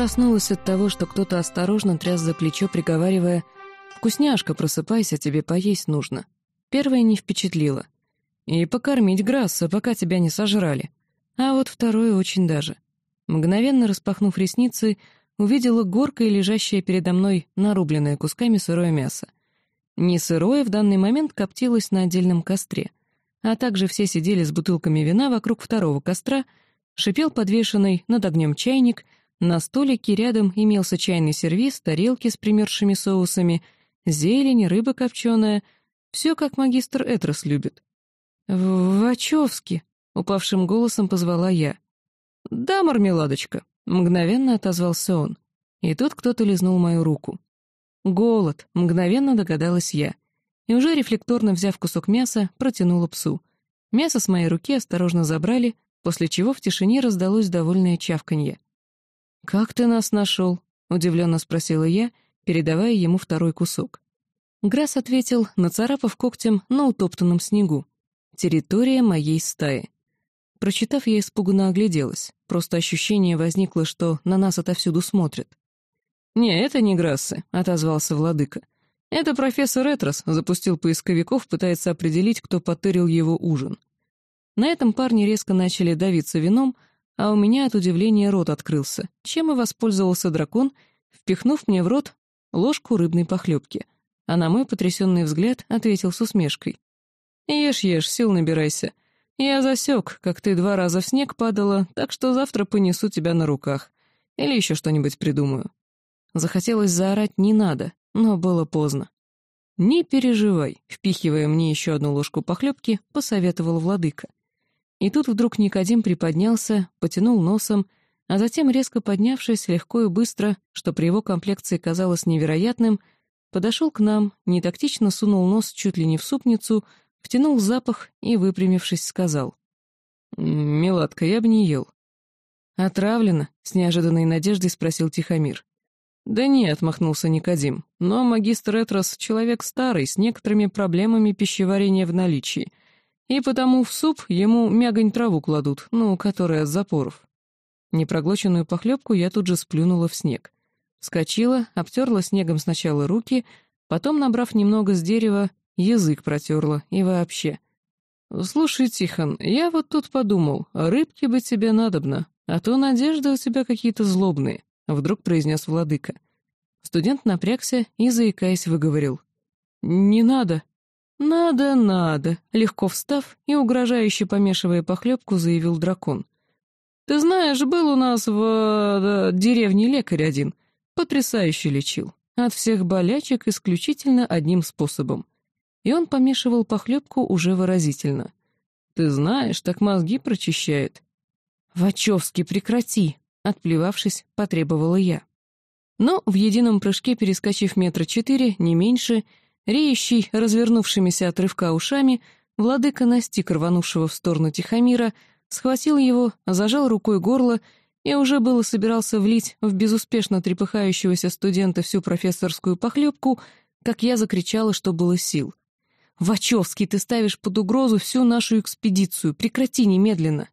проснулась от того, что кто-то осторожно тряс за плечо, приговаривая «Вкусняшка, просыпайся, тебе поесть нужно». Первое не впечатлило. И покормить Грасса, пока тебя не сожрали. А вот второе очень даже. Мгновенно распахнув ресницы, увидела горкой лежащее передо мной нарубленное кусками сырое мясо. Не сырое в данный момент коптилось на отдельном костре, а также все сидели с бутылками вина вокруг второго костра, шипел подвешенный над огнем чайник, на столике рядом имелся чайный сервиз, тарелки с примерзшими соусами, зелень, рыба копченая, все как магистр Этрос любит. «Вачовски!» — упавшим голосом позвала я. «Да, мармеладочка», — мгновенно отозвался он. И тут кто-то лизнул мою руку. «Голод», — мгновенно догадалась я. И уже рефлекторно взяв кусок мяса, протянула псу. Мясо с моей руки осторожно забрали, после чего в тишине раздалось довольное чавканье. «Как ты нас нашел?» — удивленно спросила я, передавая ему второй кусок. Грасс ответил, нацарапав когтем на утоптанном снегу. «Территория моей стаи». Прочитав, я испуганно огляделась. Просто ощущение возникло, что на нас отовсюду смотрят. «Не, это не Грассы», — отозвался владыка. «Это профессор Этрос запустил поисковиков, пытается определить, кто потырил его ужин». На этом парни резко начали давиться вином, а у меня от удивления рот открылся, чем и воспользовался дракон, впихнув мне в рот ложку рыбной похлебки, а на мой потрясенный взгляд ответил с усмешкой. «Ешь, ешь, сил набирайся. Я засек, как ты два раза в снег падала, так что завтра понесу тебя на руках. Или еще что-нибудь придумаю. Захотелось заорать «не надо», но было поздно. «Не переживай», — впихивая мне еще одну ложку похлебки, посоветовал владыка. И тут вдруг Никодим приподнялся, потянул носом, а затем, резко поднявшись, легко и быстро, что при его комплекции казалось невероятным, подошел к нам, нетактично сунул нос чуть ли не в супницу, Втянул запах и, выпрямившись, сказал. «Меладка, я бы не ел». «Отравлено?» — с неожиданной надеждой спросил Тихомир. «Да нет», — отмахнулся Никодим, «но магистр Этрос — человек старый, с некоторыми проблемами пищеварения в наличии, и потому в суп ему мягонь траву кладут, ну, которая от запоров». Непроглоченную похлебку я тут же сплюнула в снег. Вскочила, обтерла снегом сначала руки, потом, набрав немного с дерева, язык протерла и вообще. «Слушай, Тихон, я вот тут подумал, рыбки бы тебе надобно, а то надежды у тебя какие-то злобные», — вдруг произнес владыка. Студент напрягся и, заикаясь, выговорил. «Не надо». «Надо, надо», — легко встав и, угрожающе помешивая похлебку, заявил дракон. «Ты знаешь, был у нас в э, деревне лекарь один, потрясающе лечил. От всех болячек исключительно одним способом и он помешивал похлебку уже выразительно. «Ты знаешь, так мозги прочищает». «Вачовский, прекрати!» — отплевавшись, потребовала я. Но в едином прыжке, перескочив метра четыре, не меньше, реющий, развернувшимися от рывка ушами, владыка настиг рванувшего в сторону Тихомира, схватил его, зажал рукой горло и уже было собирался влить в безуспешно трепыхающегося студента всю профессорскую похлебку, как я закричала, что было сил. «Вачовский, ты ставишь под угрозу всю нашу экспедицию. Прекрати немедленно!»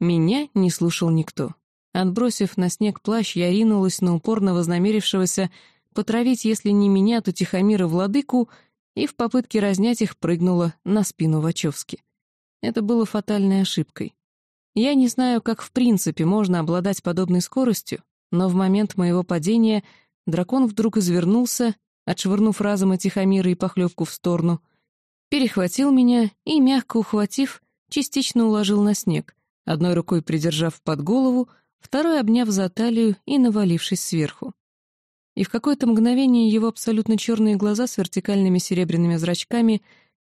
Меня не слушал никто. Отбросив на снег плащ, я ринулась на упорно вознамерившегося потравить, если не меня, то Тихомира владыку, и в попытке разнять их прыгнула на спину Вачовски. Это было фатальной ошибкой. Я не знаю, как в принципе можно обладать подобной скоростью, но в момент моего падения дракон вдруг извернулся, отшвырнув разом Тихомира и похлебку в сторону, перехватил меня и, мягко ухватив, частично уложил на снег, одной рукой придержав под голову, второй обняв за талию и навалившись сверху. И в какое-то мгновение его абсолютно черные глаза с вертикальными серебряными зрачками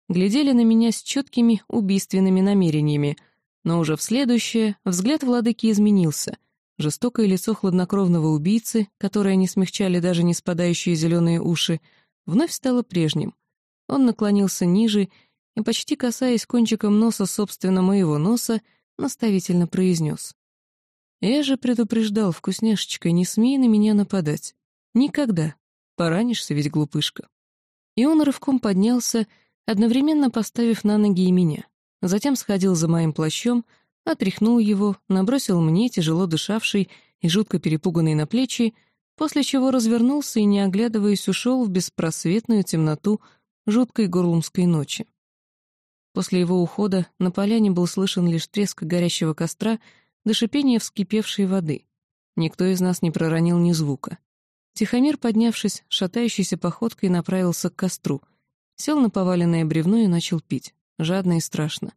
глядели на меня с четкими убийственными намерениями, но уже в следующее взгляд владыки изменился. Жестокое лицо хладнокровного убийцы, которое не смягчали даже не спадающие зеленые уши, вновь стало прежним — он наклонился ниже и, почти касаясь кончиком носа собственно моего носа, наставительно произнес. «Я же предупреждал, вкусняшечка, не смей на меня нападать. Никогда. Поранишься ведь, глупышка». И он рывком поднялся, одновременно поставив на ноги и меня. Затем сходил за моим плащом, отряхнул его, набросил мне, тяжело дышавший и жутко перепуганный на плечи, после чего развернулся и, не оглядываясь, ушел в беспросветную темноту жуткой горлумской ночи. После его ухода на поляне был слышен лишь треск горящего костра до шипения вскипевшей воды. Никто из нас не проронил ни звука. Тихомир, поднявшись, шатающейся походкой направился к костру, сел на поваленное бревно и начал пить, жадно и страшно.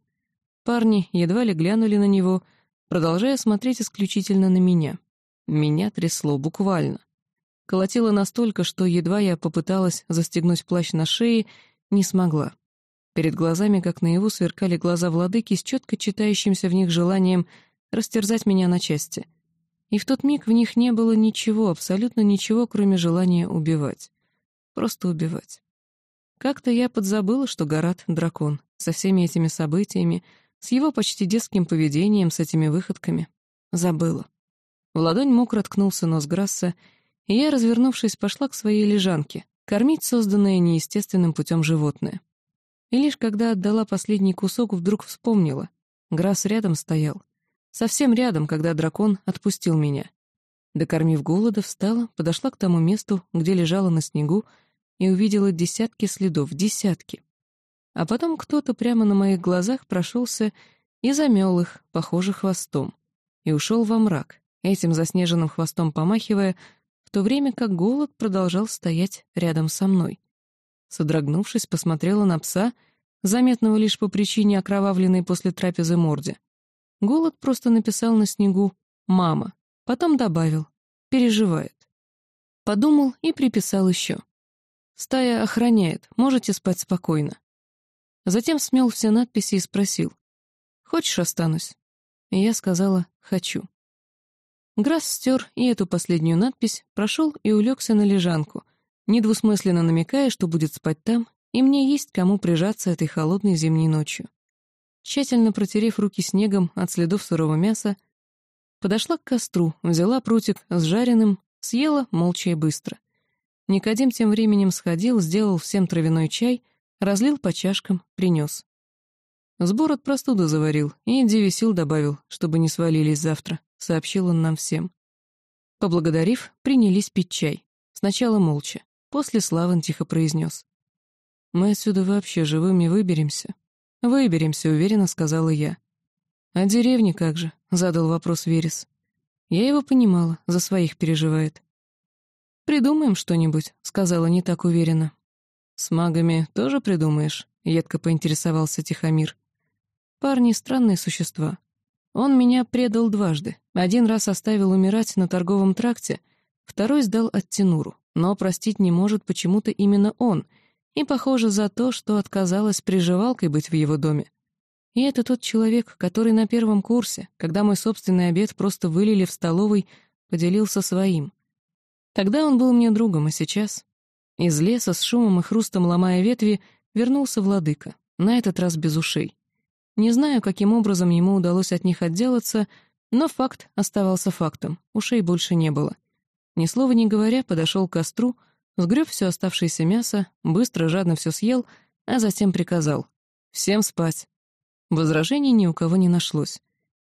Парни едва ли глянули на него, продолжая смотреть исключительно на меня. Меня трясло буквально. Колотило настолько, что едва я попыталась застегнуть плащ на шее, не смогла. Перед глазами, как наяву, сверкали глаза владыки с четко читающимся в них желанием растерзать меня на части. И в тот миг в них не было ничего, абсолютно ничего, кроме желания убивать. Просто убивать. Как-то я подзабыла, что Гарат — дракон, со всеми этими событиями, с его почти детским поведением, с этими выходками. Забыла. В ладонь мокро ткнулся нос Грасса, и я, развернувшись, пошла к своей лежанке, кормить созданное неестественным путем животное. И лишь когда отдала последний кусок, вдруг вспомнила. Грасс рядом стоял. Совсем рядом, когда дракон отпустил меня. Докормив голода, встала, подошла к тому месту, где лежала на снегу, и увидела десятки следов, десятки. А потом кто-то прямо на моих глазах прошелся и замел их, похоже, хвостом, и ушел во мрак, этим заснеженным хвостом помахивая, в то время как голод продолжал стоять рядом со мной. Содрогнувшись, посмотрела на пса, заметного лишь по причине окровавленной после трапезы морде. Голод просто написал на снегу «мама», потом добавил «переживает». Подумал и приписал еще. «Стая охраняет, можете спать спокойно». Затем смел все надписи и спросил «Хочешь, останусь?» И я сказала «хочу». Грасс стер и эту последнюю надпись, прошел и улегся на лежанку, недвусмысленно намекая, что будет спать там, и мне есть кому прижаться этой холодной зимней ночью. Тщательно протерев руки снегом от следов сырого мяса, подошла к костру, взяла прутик с жареным, съела молча и быстро. Никодим тем временем сходил, сделал всем травяной чай, разлил по чашкам, принес. Сбор от простуды заварил и девесил добавил, чтобы не свалились завтра сообщил он нам всем. Поблагодарив, принялись пить чай. Сначала молча, после Славан тихо произнес. «Мы отсюда вообще живыми выберемся?» «Выберемся», — уверенно сказала я. «А деревни как же?» — задал вопрос Верес. Я его понимала, за своих переживает. «Придумаем что-нибудь», — сказала не так уверенно. «С магами тоже придумаешь?» — едко поинтересовался Тихомир. «Парни — странные существа. Он меня предал дважды. Один раз оставил умирать на торговом тракте, второй сдал от Тенуру, но простить не может почему-то именно он, и, похоже, за то, что отказалась приживалкой быть в его доме. И это тот человек, который на первом курсе, когда мой собственный обед просто вылили в столовой, поделился своим. Тогда он был мне другом, а сейчас... Из леса с шумом и хрустом ломая ветви вернулся владыка, на этот раз без ушей. Не знаю, каким образом ему удалось от них отделаться, но факт оставался фактом, ушей больше не было. Ни слова не говоря, подошел к костру, сгреб все оставшееся мясо, быстро, жадно все съел, а затем приказал «Всем спать». Возражений ни у кого не нашлось.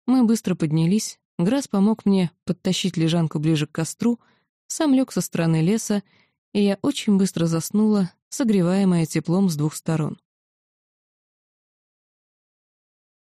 Мы быстро поднялись, Грас помог мне подтащить лежанку ближе к костру, сам лег со стороны леса, и я очень быстро заснула, согреваемая теплом с двух сторон.